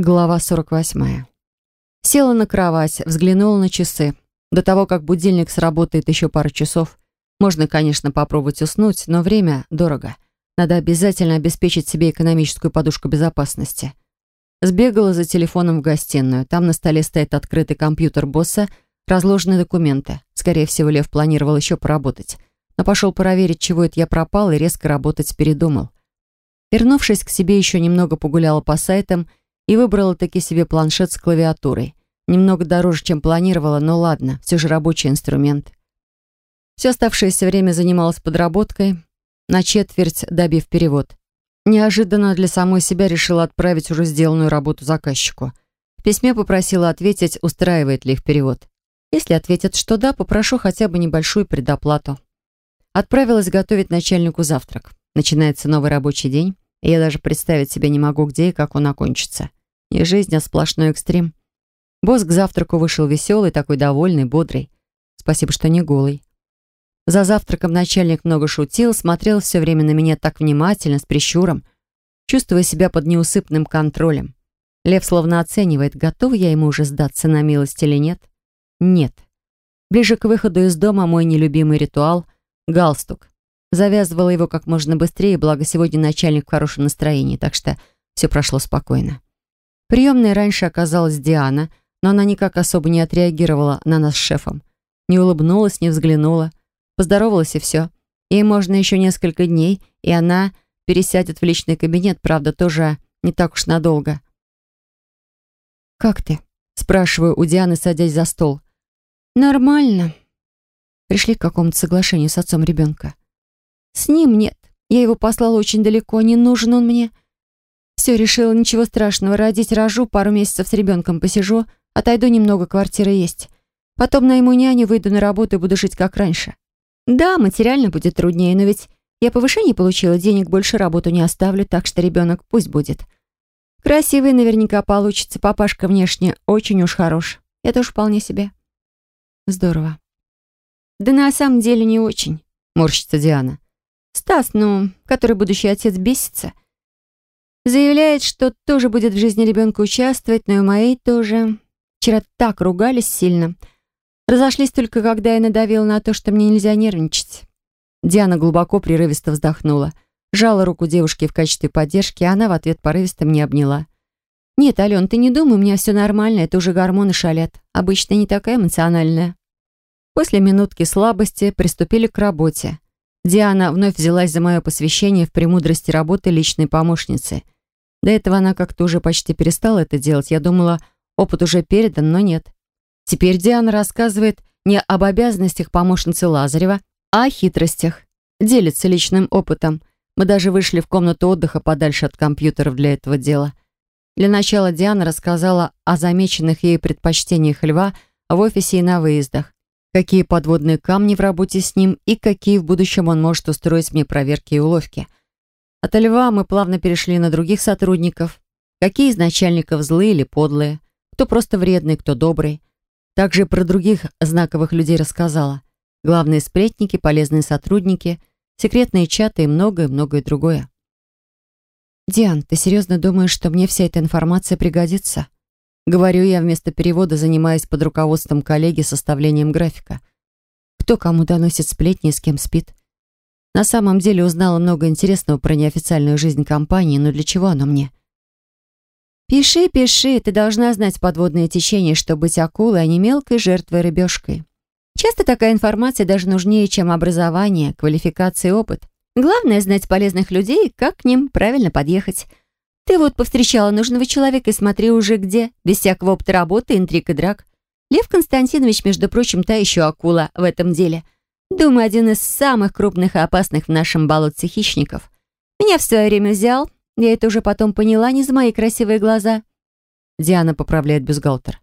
Глава 48. Села на кровать, взглянула на часы. До того, как будильник сработает еще пару часов, можно, конечно, попробовать уснуть, но время дорого. Надо обязательно обеспечить себе экономическую подушку безопасности. Сбегала за телефоном в гостиную. Там на столе стоит открытый компьютер босса, разложены документы. Скорее всего, Лев планировал еще поработать. Но пошел проверить, чего это я пропал, и резко работать передумал. Вернувшись к себе, еще немного погуляла по сайтам и выбрала таки себе планшет с клавиатурой. Немного дороже, чем планировала, но ладно, все же рабочий инструмент. Все оставшееся время занималась подработкой, на четверть добив перевод. Неожиданно для самой себя решила отправить уже сделанную работу заказчику. В письме попросила ответить, устраивает ли их перевод. Если ответят, что да, попрошу хотя бы небольшую предоплату. Отправилась готовить начальнику завтрак. Начинается новый рабочий день, и я даже представить себе не могу, где и как он окончится. Не жизнь, а сплошной экстрим. Босс к завтраку вышел веселый, такой довольный, бодрый. Спасибо, что не голый. За завтраком начальник много шутил, смотрел все время на меня так внимательно, с прищуром, чувствуя себя под неусыпным контролем. Лев словно оценивает, готова я ему уже сдаться на милость или нет. Нет. Ближе к выходу из дома мой нелюбимый ритуал — галстук. Завязывала его как можно быстрее, благо сегодня начальник в хорошем настроении, так что все прошло спокойно. Приемной раньше оказалась Диана, но она никак особо не отреагировала на нас с шефом. Не улыбнулась, не взглянула. Поздоровалась и все. Ей можно еще несколько дней, и она пересядет в личный кабинет, правда, тоже не так уж надолго. «Как ты?» — спрашиваю у Дианы, садясь за стол. «Нормально». Пришли к какому-то соглашению с отцом ребенка. «С ним нет. Я его послала очень далеко, не нужен он мне. Все, решила, ничего страшного. Родить рожу, пару месяцев с ребенком посижу, отойду немного, квартира есть. Потом найму няню, выйду на работу и буду жить как раньше. Да, материально будет труднее, но ведь я повышение получила, денег больше работу не оставлю, так что ребенок пусть будет. Красивый наверняка получится, папашка внешне очень уж хорош. Это уж вполне себе. Здорово. Да на самом деле не очень, морщится Диана. Стас, ну, который будущий отец, бесится — Заявляет, что тоже будет в жизни ребенка участвовать, но и моей тоже. Вчера так ругались сильно. Разошлись только, когда я надавила на то, что мне нельзя нервничать. Диана глубоко прерывисто вздохнула. Жала руку девушки в качестве поддержки, а она в ответ порывисто мне обняла. «Нет, Ален, ты не думай, у меня все нормально, это уже гормоны шалят. Обычно не такая эмоциональная». После минутки слабости приступили к работе. Диана вновь взялась за мое посвящение в премудрости работы личной помощницы — до этого она как-то уже почти перестала это делать. Я думала, опыт уже передан, но нет. Теперь Диана рассказывает не об обязанностях помощницы Лазарева, а о хитростях. Делится личным опытом. Мы даже вышли в комнату отдыха подальше от компьютеров для этого дела. Для начала Диана рассказала о замеченных ей предпочтениях льва в офисе и на выездах. Какие подводные камни в работе с ним и какие в будущем он может устроить мне проверки и уловки – от льва мы плавно перешли на других сотрудников. Какие из начальников злые или подлые, кто просто вредный, кто добрый. Также про других знаковых людей рассказала. Главные сплетники, полезные сотрудники, секретные чаты и многое-многое другое. «Диан, ты серьезно думаешь, что мне вся эта информация пригодится?» Говорю я вместо перевода, занимаясь под руководством коллеги составлением графика. Кто кому доносит сплетни и с кем спит? На самом деле узнала много интересного про неофициальную жизнь компании, но для чего оно мне? «Пиши, пиши, ты должна знать подводное течение, чтобы быть акулой, а не мелкой жертвой рыбешкой. Часто такая информация даже нужнее, чем образование, квалификация и опыт. Главное — знать полезных людей, как к ним правильно подъехать. Ты вот повстречала нужного человека и смотри уже где, без всякого опыта работы, интриг и драк. Лев Константинович, между прочим, та еще акула в этом деле — Думаю, один из самых крупных и опасных в нашем болотце хищников. Меня в свое время взял. Я это уже потом поняла не за мои красивые глаза. Диана поправляет бюстгальтер.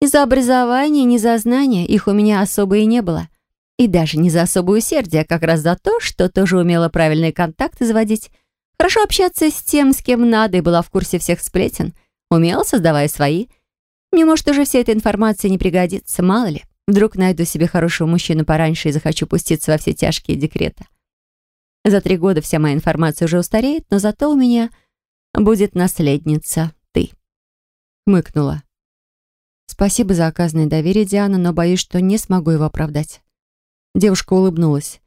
Ни за образование, ни за знания их у меня особо и не было. И даже не за особое усердие, а как раз за то, что тоже умела правильные контакты заводить, хорошо общаться с тем, с кем надо, и была в курсе всех сплетен, умела, создавая свои. Мне, может, уже вся эта информация не пригодится, мало ли. Вдруг найду себе хорошего мужчину пораньше и захочу пуститься во все тяжкие декреты. За три года вся моя информация уже устареет, но зато у меня будет наследница, ты. Хмыкнула. «Спасибо за оказанное доверие, Диана, но боюсь, что не смогу его оправдать». Девушка улыбнулась.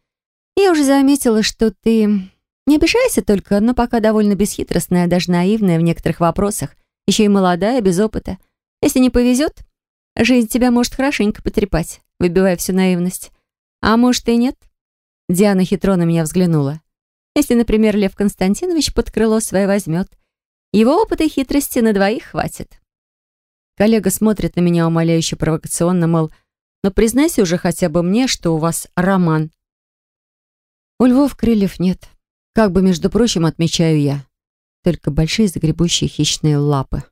«Я уже заметила, что ты... Не обижайся только, но пока довольно бесхитростная, даже наивная в некоторых вопросах, еще и молодая, без опыта. Если не повезет, жизнь тебя может хорошенько потрепать, выбивая всю наивность. А может и нет?» Диана хитро на меня взглянула. «Если, например, Лев Константинович под крыло свое возьмет, его опыта и хитрости на двоих хватит». Коллега смотрит на меня умоляюще провокационно, мол, «Но признайся уже хотя бы мне, что у вас роман». У львов крыльев нет. Как бы, между прочим, отмечаю я. Только большие загребущие хищные лапы.